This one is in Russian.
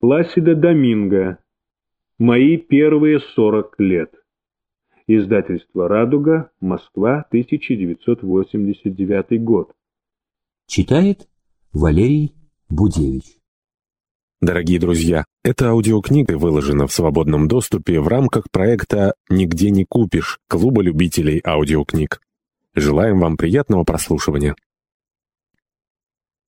Пласида Доминго. Мои первые сорок лет. Издательство «Радуга», Москва, 1989 год. Читает Валерий Будевич. Дорогие друзья, эта аудиокнига выложена в свободном доступе в рамках проекта «Нигде не купишь» Клуба любителей аудиокниг. Желаем вам приятного прослушивания.